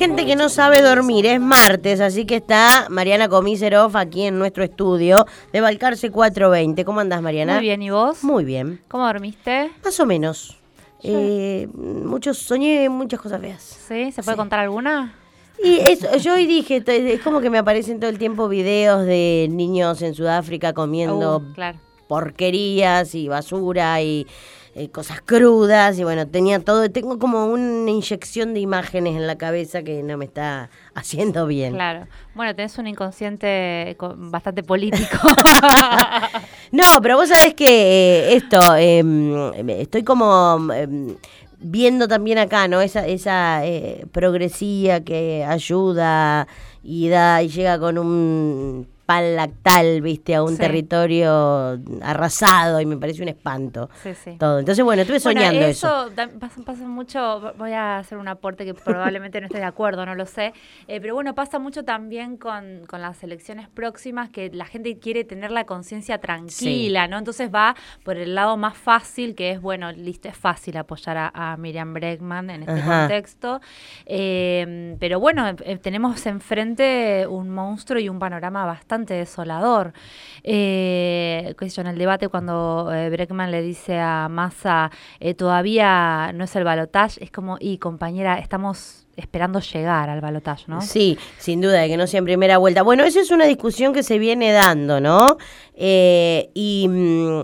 gente que no sabe dormir. Es martes, así que está Mariana Comiserov aquí en nuestro estudio de Balcarce 420. ¿Cómo andás, Mariana? Muy bien, ¿y vos? Muy bien. ¿Cómo dormiste? Más o menos. Eh, muchos, soñé muchas cosas feas. ¿Sí? ¿Se puede contar alguna? Y eso, yo hoy dije, es como que me aparecen todo el tiempo videos de niños en Sudáfrica comiendo Uh, claro. porquerías y basura y eh, cosas crudas y bueno, tenía todo, tengo como una inyección de imágenes en la cabeza que no me está haciendo bien. Claro. Bueno, tenés un inconsciente co- bastante político. No, pero vos sabés que eh, esto, em, estoy como em, viendo también acá, ¿no? Esa, esa eh, progresía que ayuda y da y llega con un lactal, viste, a un Sí. territorio arrasado y me parece un espanto. sí, sí. Todo. Entonces, bueno, estuve Bueno, soñando eso. pasa, pasa mucho, voy a hacer un aporte que probablemente no esté de acuerdo, no lo sé, eh, pero bueno, pasa mucho también con, con las elecciones próximas que la gente quiere tener la conciencia tranquila, ¿no? Entonces va por el lado más fácil, que es, bueno, listo, es fácil apoyar a, a Miriam Bregman en este Ajá. contexto, eh, pero bueno, eh, tenemos enfrente un monstruo y un panorama bastante desolador. Eh, en el debate cuando eh, Breckman le dice a Massa eh, todavía no es el balotaje, es como, y compañera, estamos esperando llegar al balotaje, ¿no? Sí, sin duda, de que no sea en primera vuelta. Bueno, esa es una discusión que se viene dando, ¿no? Eh, y, mm,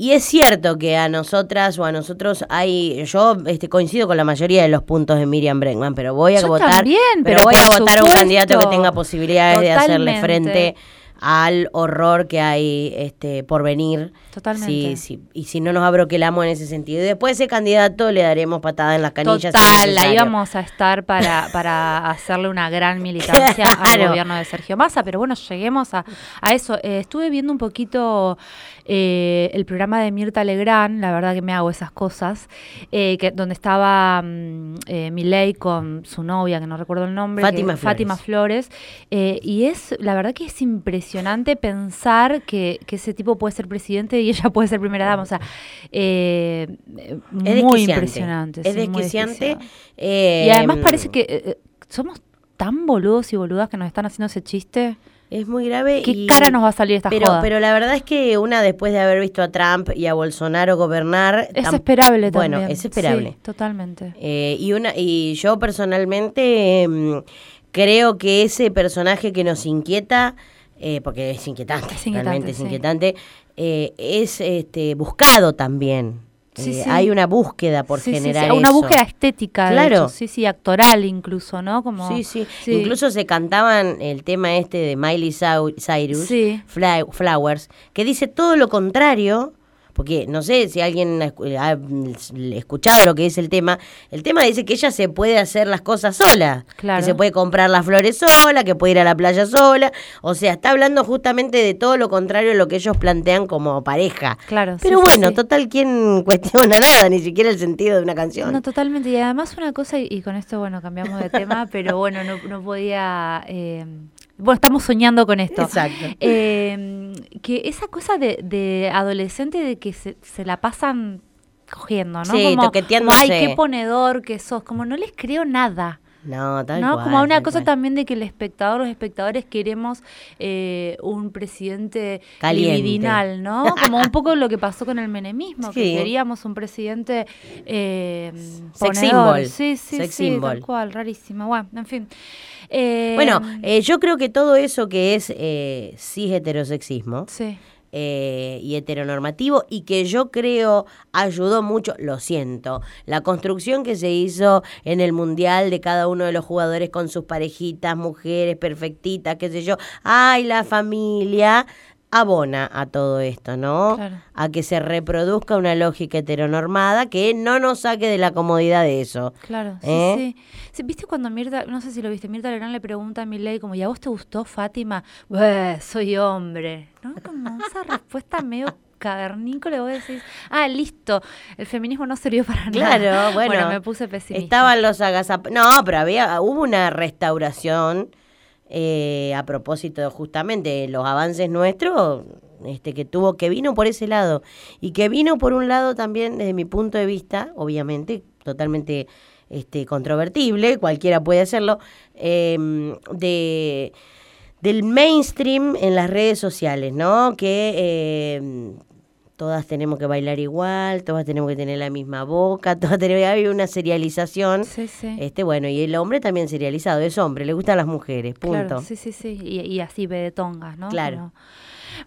y es cierto que a nosotras o a nosotros hay, yo este, coincido con la mayoría de los puntos de Miriam Bregman, pero voy a Yo votar, también, pero pero voy a votar a un candidato que tenga posibilidades de hacerle frente al horror que hay este por venir. Totalmente. Sí, sí, y si no nos abroquelamos en ese sentido. Y después ese candidato le daremos patada en las canillas. si Total, ahí necesario. vamos a estar para, para hacerle una gran militancia al gobierno de Sergio Massa, pero bueno, lleguemos a, a eso. Eh, estuve viendo un poquito eh, el programa de Mirta Legrand, la verdad que me hago esas cosas, eh, que, donde estaba mm, Milei con su novia, que no recuerdo el nombre, Fátima que- Flores. Fátima Flores, y es, la verdad que es impresionante pensar que, que ese tipo puede ser presidente y ella puede ser primera dama, o sea, eh, eh, Es muy impresionante. Es sí, desquiciante. eh, Y además parece que eh, eh, somos tan boludos y boludas que nos están haciendo ese chiste. Es muy grave. ¿Qué y- cara nos va a salir esta pero, joda? pero la verdad es que una después de haber visto a Trump y a Bolsonaro gobernar... es esperable Bueno, también. es esperable. Sí, totalmente. Eh, y, una, y yo personalmente em, creo que ese personaje que nos inquieta, eh, porque es inquietante, Es inquietante, realmente es sí. inquietante, eh, es este, buscado también. Sí, Eh, sí. Hay una búsqueda por generar Una eso. búsqueda estética, de Claro. hecho, sí, sí, actoral incluso, ¿no? Como, Sí, sí, Incluso se cantaban el tema este de Miley Cyrus, Flowers, que dice todo lo contrario, porque no sé si alguien ha mm, escuchado lo que dice el tema. El tema dice que ella se puede hacer las cosas sola, Claro. que se puede comprar las flores sola, que puede ir a la playa sola. O sea, está hablando justamente de todo lo contrario a lo que ellos plantean como pareja. Claro, Pero sí, bueno, sí. total, ¿quién cuestiona nada? Ni siquiera el sentido de una canción. No, totalmente. Y además una cosa, y, y con esto, bueno, cambiamos de tema, pero bueno, no, no podía... eh, bueno, estamos soñando con esto. Exacto. Eh, que esa cosa de, de adolescente de que se, se la pasan cogiendo, ¿no? Sí, como, toqueteándose. como, ay, qué ponedor que sos. Como no les creo nada. No, tal ¿no? cual, como una cosa cual. también de que el espectador, los espectadores queremos eh, un presidente Caliente. libidinal, ¿no? Como un poco lo que pasó con el menemismo, Sí. que queríamos un presidente eh, Sex symbol. Sí, sí, Sex sí, symbol. tal cual, rarísimo. Bueno, en fin. Eh, Bueno, eh, yo creo que todo eso que es eh, cis heterosexismo sí. Eh, y heteronormativo y que yo creo ayudó mucho, lo siento, la construcción que se hizo en el mundial de cada uno de los jugadores con sus parejitas, mujeres perfectitas, qué sé yo, ay, la familia abona a todo esto, ¿no? Claro. A que se reproduzca una lógica heteronormada que no nos saque de la comodidad de eso. Claro, sí, ¿Eh? sí. Sí, ¿Viste cuando Mirta, no sé si lo viste, Mirta Legrand le pregunta a Milei como, ¿y a vos te gustó Fátima? Bueh, soy hombre. ¿No? Como esa respuesta medio cavernícola, vos decís, ah, listo, el feminismo no sirvió para nada. Claro, bueno. me puse pesimista. Estaban los agazap... No, pero había, hubo una restauración eh, a propósito de justamente los avances nuestros, este, que tuvo, que vino por ese lado. Y que vino por un lado también, desde mi punto de vista, obviamente, totalmente este, controvertible, cualquiera puede hacerlo, em, de del mainstream en las redes sociales, ¿no? Que em, todas tenemos que bailar igual, todas tenemos que tener la misma boca, todas tenemos que haber una serialización. Sí, sí. Este, bueno, y el hombre también serializado, es hombre, le gustan las mujeres, punto. Claro, sí, sí, sí. Y, y así ve de tongas, ¿no? Claro.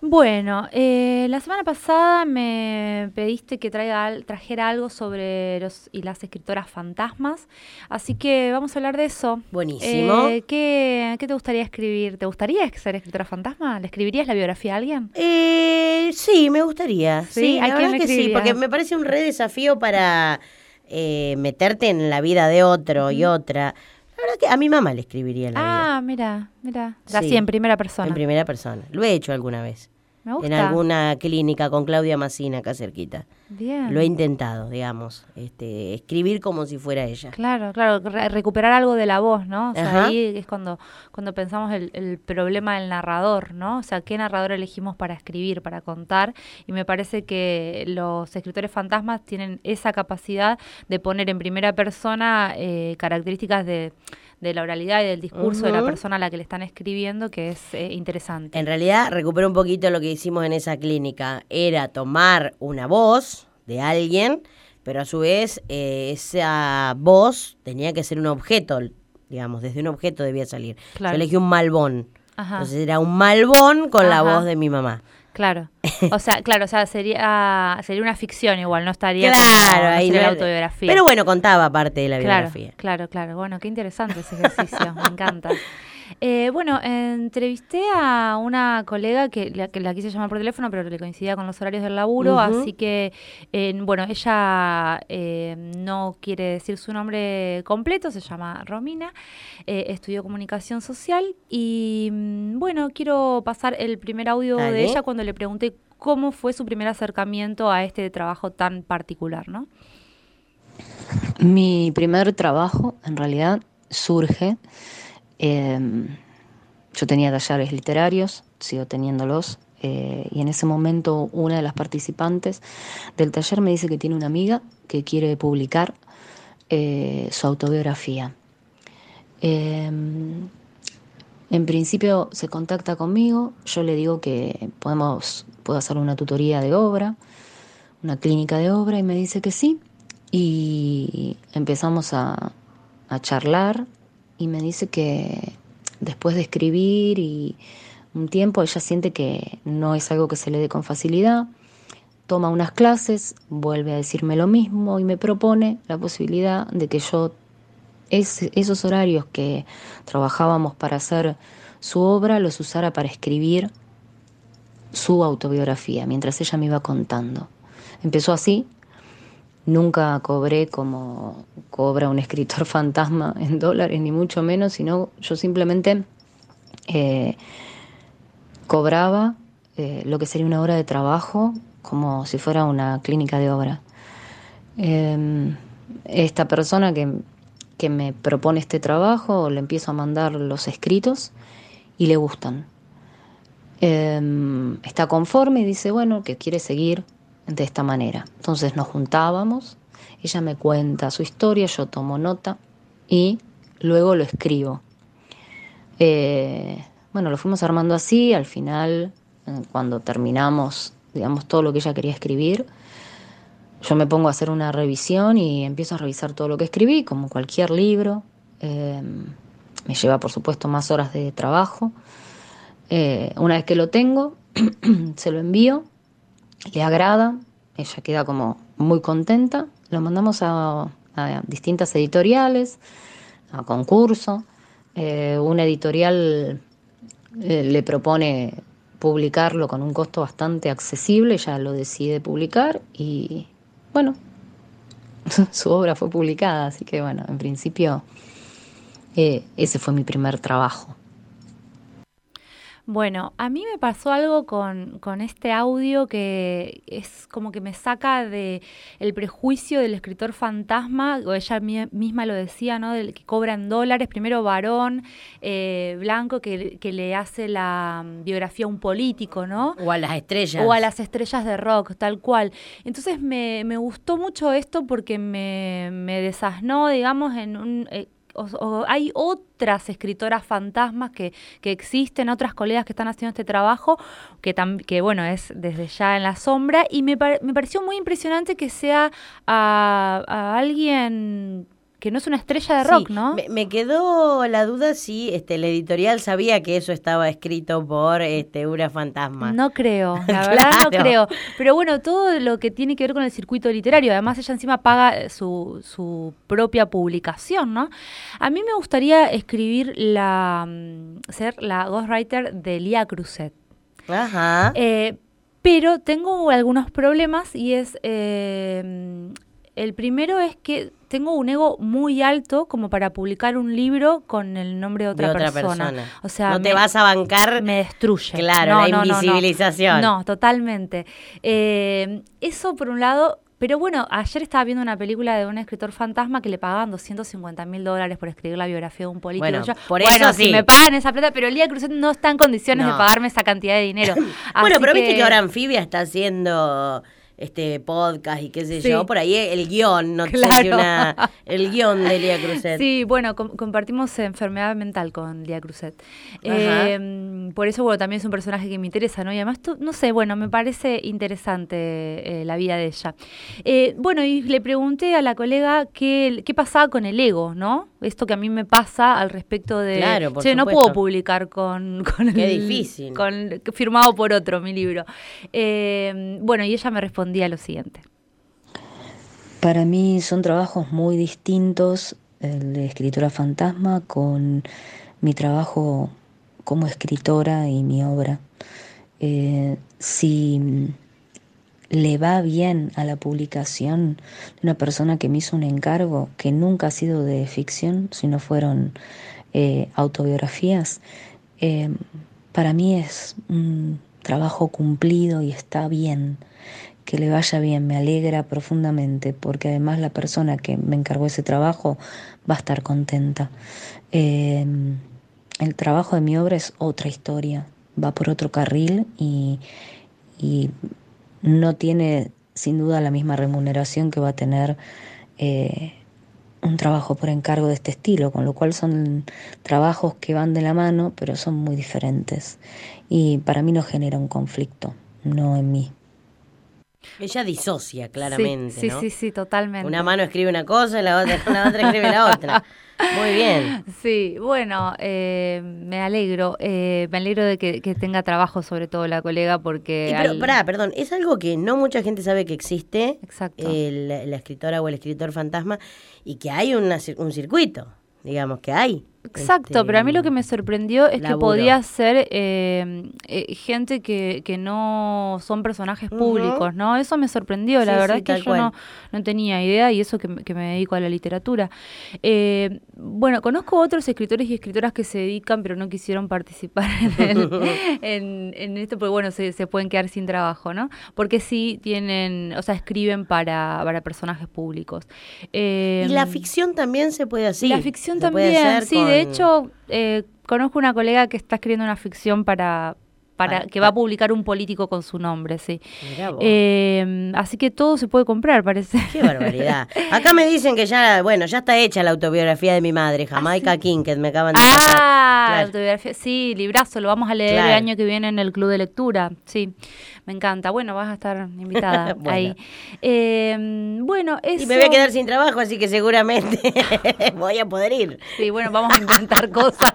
Bueno, eh, la semana pasada me pediste que traiga, trajera algo sobre los y las escritoras fantasmas, así que vamos a hablar de eso. Buenísimo. Eh, ¿qué, qué te gustaría escribir? ¿Te gustaría ser escritora fantasma? ¿Le escribirías la biografía a alguien? Eh, sí, me gustaría. ¿Sí? Sí, ¿A la quién verdad le que sí, porque me parece un re desafío para eh, meterte en la vida de otro y otra. La verdad que a mi mamá le escribiría la vida. Ah, mira, mira. Sí. Así, en primera persona. En primera persona. Lo he hecho alguna vez. Me gusta. En alguna clínica con Claudia Massina acá cerquita. Bien. Lo he intentado, digamos. Este, escribir como si fuera ella. Claro, claro, re- recuperar algo de la voz, ¿no? O sea, ahí es cuando, cuando pensamos el, el problema del narrador, ¿no? O sea, qué narrador elegimos para escribir, para contar. Y me parece que los escritores fantasmas tienen esa capacidad de poner en primera persona eh, características de, de la oralidad y del discurso de la persona a la que le están escribiendo, que es eh, interesante. En realidad, recupero un poquito lo que hicimos en esa clínica. Era tomar una voz de alguien, pero a su vez eh, esa voz tenía que ser un objeto, digamos, desde un objeto debía salir. Claro. Yo elegí un malbón. Ajá. Entonces era un malbón con la voz de mi mamá. Claro. O sea, claro, o sea, sería, sería una ficción igual, no estaría Claro, como, no ahí sería no- la autobiografía. Pero bueno, contaba parte de la Claro, biografía. claro, claro. Bueno, qué interesante ese ejercicio, me encanta. Eh, bueno, entrevisté a una colega que la, que la quise llamar por teléfono, pero le coincidía con los horarios del laburo, así que, eh, bueno, ella eh, no quiere decir su nombre completo, se llama Romina, eh, estudió comunicación social y, mm, bueno, quiero pasar el primer audio de ella cuando le pregunté cómo fue su primer acercamiento a este trabajo tan particular, ¿no? Mi primer trabajo, en realidad, surge. Eh, yo tenía talleres literarios, sigo teniéndolos, eh, y en ese momento una de las participantes del taller me dice que tiene una amiga que quiere publicar eh, su autobiografía. Eh, en principio se contacta conmigo, yo le digo que podemos, puedo hacer una tutoría de obra, una clínica de obra, y me dice que sí. Y empezamos a charlar y me dice que después de escribir y un tiempo ella siente que no es algo que se le dé con facilidad, toma unas clases, vuelve a decirme lo mismo y me propone la posibilidad de que yo es- esos horarios que trabajábamos para hacer su obra los usara para escribir su autobiografía mientras ella me iba contando. Empezó así, nunca cobré como cobra un escritor fantasma en dólares, ni mucho menos, sino yo simplemente eh, cobraba eh, lo que sería una hora de trabajo como si fuera una clínica de obra. Eh, esta persona que, que me propone este trabajo, le empiezo a mandar los escritos y le gustan. Eh, está conforme y dice, bueno, que quiere seguir de esta manera. Entonces nos juntábamos, ella me cuenta su historia, yo tomo nota y luego lo escribo. Eh, bueno, lo fuimos armando así, al final, eh, cuando terminamos, digamos, todo lo que ella quería escribir, yo me pongo a hacer una revisión y empiezo a revisar todo lo que escribí, como cualquier libro. Eh, me lleva, por supuesto, más horas de trabajo. Una vez que lo tengo, se lo envío, le agrada, ella queda como muy contenta, lo mandamos a, distintas editoriales, a concurso. Eh, una editorial eh, le propone publicarlo con un costo bastante accesible, ella lo decide publicar y bueno, su obra fue publicada, así que bueno, en principio eh, ese fue mi primer trabajo. Bueno, a mí me pasó algo con, con, este audio que es como que me saca de el prejuicio del escritor fantasma, o ella misma lo decía, ¿no? Del que cobra en dólares, primero varón, eh, blanco, que, que, le hace la mm, biografía a un político, ¿no? O a las estrellas. O a las estrellas de rock, tal cual. Entonces me, me gustó mucho esto porque me, me desasnó, digamos, en un... Eh, o, hay otras escritoras fantasmas que, que, existen, otras colegas que están haciendo este trabajo, que, que bueno, es desde ya en la sombra, y me, me pareció muy impresionante que sea a alguien que no es una estrella de rock, ¿no? Me, quedó la duda si este, el editorial sabía que eso estaba escrito por este, una fantasma. No creo, la verdad no creo. Pero bueno, todo lo que tiene que ver con el circuito literario, además ella encima paga su, su propia publicación, ¿no? A mí me gustaría escribir la, mm, ser la ghostwriter de Lía Cruzet. Ajá. Eh, pero tengo algunos problemas y es... Eh, el primero es que tengo un ego muy alto como para publicar un libro con el nombre de otra, persona. O sea, no te vas a bancar. Me destruye. Claro, la invisibilización. No, totalmente. Eh, eso por un lado. Pero bueno, ayer estaba viendo una película de un escritor fantasma que le pagaban 250 mil dólares por escribir la biografía de un político. Bueno, por eso sí. si me pagan esa plata, pero Lía Cruzet no está en condiciones de pagarme esa cantidad de dinero. bueno, pero viste que ahora Anfibia está haciendo este podcast y qué sé yo, por ahí el guion, no claro. sé una, el guion de Lía Cruzet. Sí, bueno, compartimos enfermedad mental con Lía Cruzet. Eh, por eso, bueno, también es un personaje que me interesa, ¿no? Y además, no sé, bueno, me parece interesante eh, la vida de ella. Eh, bueno, y le pregunté a la colega qué, qué pasaba con el ego, ¿no? Esto que a mí me pasa al respecto de... Claro, por no puedo publicar con, con Qué difícil. Con, firmado por otro mi libro. bueno, y ella me respondió día lo siguiente. Para mí son trabajos muy distintos el de escritora fantasma con mi trabajo como escritora y mi obra. Eh, si le va bien a la publicación de una persona que me hizo un encargo que nunca ha sido de ficción, sino fueron eh, autobiografías, eh, para mí es un trabajo cumplido y está bien que le vaya bien, me alegra profundamente, porque además la persona que me encargó ese trabajo va a estar contenta. Em, el trabajo de mi obra es otra historia, va por otro carril y, no tiene sin duda la misma remuneración que va a tener eh, un trabajo por encargo de este estilo, con lo cual son trabajos que van de la mano, pero son muy diferentes. Y para mí no genera un conflicto, no en mí. Ella disocia claramente. Sí, sí, sí, totalmente. Una mano escribe una cosa y la otra, la otra escribe la otra. Muy bien. Sí, bueno, eh, me alegro. Eh, me alegro de que, tenga trabajo, sobre todo la colega, porque. pero, pará, perdón, es algo que no mucha gente sabe que existe. Exacto. la escritora o el escritor fantasma y que hay un circuito, digamos, que hay. Exacto, pero a mí lo que me sorprendió es que podía ser eh, eh, gente que, que, no son personajes públicos, ¿no? Eso me sorprendió, la verdad es que yo no, no, tenía idea y eso que, que, me dedico a la literatura. Eh, bueno, conozco otros escritores y escritoras que se dedican pero no quisieron participar en, en, esto, porque bueno, se, se, pueden quedar sin trabajo, ¿no? Porque sí tienen, o sea, escriben para, para personajes públicos. y la ficción también se puede hacer. La ficción también, sí, de hecho, eh, conozco una colega que está escribiendo una ficción para, para que va a publicar un político con su nombre, sí. Eh, así que todo se puede comprar, parece. Qué barbaridad. Acá me dicen que ya, bueno, ya está hecha la autobiografía de mi madre, Jamaica King, que me acaban de Ah, autobiografía, sí, librazo, lo vamos a leer el año que viene en el club de lectura, sí. Me encanta. Bueno, vas a estar invitada ahí. Eh, bueno, eso... Y me voy a quedar sin trabajo, así que seguramente voy a poder ir. Sí, bueno, vamos a inventar cosas.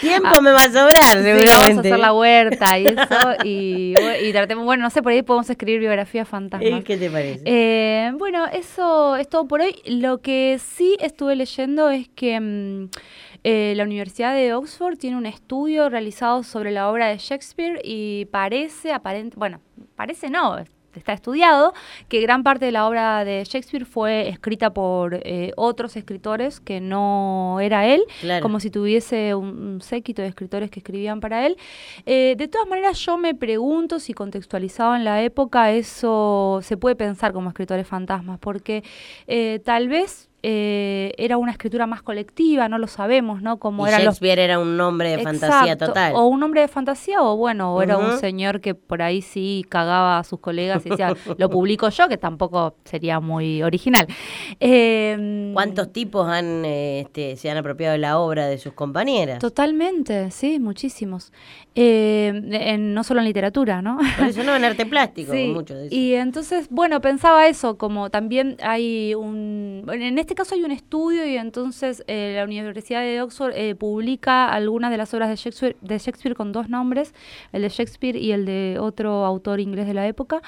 Tiempo me va a sobrar, seguramente. Sí, vamos a hacer la huerta y eso. Y, y, tratemos, bueno, no sé, por ahí podemos escribir biografías fantásticas. ¿Qué te parece? Eh, bueno, eso es todo por hoy. Lo que sí estuve leyendo es que... Mm, eh, la Universidad de Oxford tiene un estudio realizado sobre la obra de Shakespeare y parece, aparente, bueno, parece no, está estudiado que gran parte de la obra de Shakespeare fue escrita por eh, otros escritores que no era él, Claro. como si tuviese un, un séquito de escritores que escribían para él. Eh, de todas maneras, yo me pregunto si contextualizado en la época eso se puede pensar como escritores fantasmas, porque eh, tal vez eh, era una escritura más colectiva, no lo sabemos, ¿no? Como y eran los era un nombre de fantasía total. O un hombre de fantasía, o bueno, o era un señor que por ahí sí cagaba a sus colegas y decía, lo publico yo, que tampoco sería muy original. Eh, ¿Cuántos tipos han, eh, este, se han apropiado de la obra de sus compañeras? Totalmente, sí, muchísimos. Eh, en- no solo en literatura, ¿no? Por eso no en arte plástico, Sí, mucho de eso. y entonces, bueno, pensaba eso, como también hay un, en este caso hay un estudio y entonces eh, la Universidad de Oxford eh, publica algunas de las obras de Shakespeare, de Shakespeare con dos nombres, el de Shakespeare y el de otro autor inglés de la época.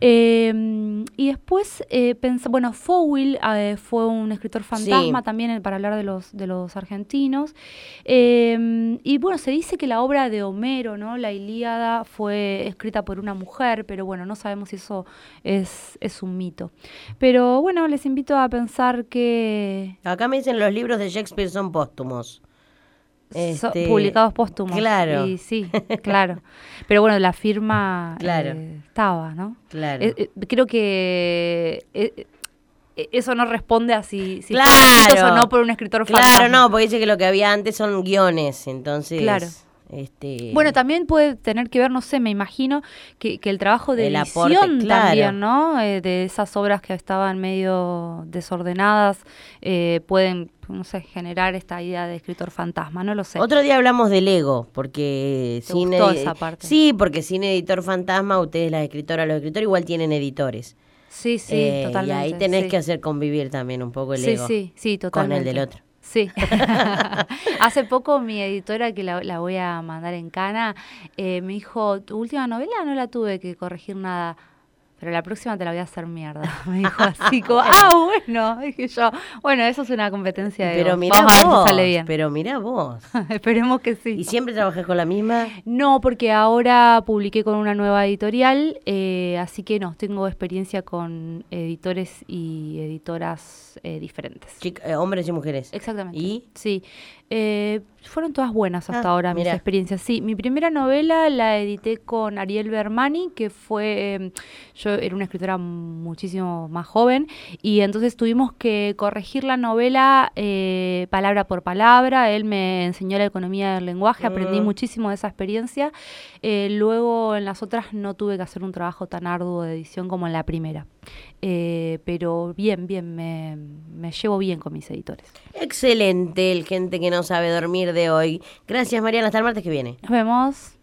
Eh, y después, eh, bueno, Fowell eh, fue un escritor fantasma Sí. también para hablar de los, de los argentinos. Eh, y bueno, se dice que la obra de Homero, ¿no? La Ilíada, fue escrita por una mujer, pero bueno, no sabemos si eso es, es un mito. Pero bueno, les invito a pensar que Acá me dicen los libros de Shakespeare son póstumos. so- Este, publicados póstumos. claro. Y sí, claro. Pero bueno, la firma Claro. eh, estaba, ¿no? Claro. Eh, eh, creo que eso no responde a si, si Claro. o no por un escritor Claro, fantasma. no, porque dice que lo que había antes son guiones, entonces. Claro. Este, Bueno, también puede tener que ver, no sé, me imagino que, que el trabajo de El aporte, edición claro. también, ¿no? Eh, de esas obras que estaban medio desordenadas, eh, pueden, no sé, generar esta idea de escritor fantasma, no lo sé. Otro día hablamos del ego, porque ¿Te sin gustó edi- esa parte? Sí, porque sin editor fantasma, ustedes las escritoras, los escritores igual tienen editores. sí, sí, Eh, totalmente. Y ahí tenés sí. que hacer convivir también un poco el Sí, ego. sí, sí, Con totalmente. el del otro. Sí. Hace poco mi editora, que la, la voy a mandar en cana, eh, me dijo, tu última novela no la tuve que corregir nada, pero la próxima te la voy a hacer mierda. Me dijo así como, ah, bueno, dije yo, bueno, eso es una competencia de Pero mirá Vamos a ver vos, si sale bien. pero mirá vos. Esperemos que sí. ¿Y siempre trabajás con la misma? No, porque ahora publiqué con una nueva editorial, eh, así que no, tengo experiencia con editores y editoras eh, diferentes. Chica- eh, hombres y mujeres. Exactamente. ¿Y? Sí. Eh, fueron todas buenas hasta Ah, ahora mis experiencias. Sí, mi primera novela la edité con Ariel Bermani, que fue, eh, yo era una escritora muchísimo más joven, y entonces tuvimos que corregir la novela eh, palabra por palabra. Él me enseñó la economía del lenguaje, aprendí Mm. muchísimo de esa experiencia. Eh, luego en las otras no tuve que hacer un trabajo tan arduo de edición como en la primera. Pero bien, bien, me, me llevo bien con mis editores. Excelente el gente que sabe dormir de hoy. Gracias Mariana, hasta el martes que viene. Nos vemos.